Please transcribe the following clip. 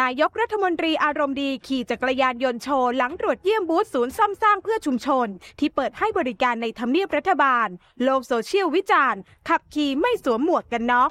นายกรัฐมนตรีอารมณ์ดีขี่จักรยานยนต์โชว์หลังตรวจเยี่ยมบูธศูนย์ซ่อมสร้างเพื่อชุมชน ที่เปิดให้บริการในทำเนียบรัฐบาล โลกโซเชียลวิจารณ์ ขับขี่ไม่สวมหมวกกันน็อก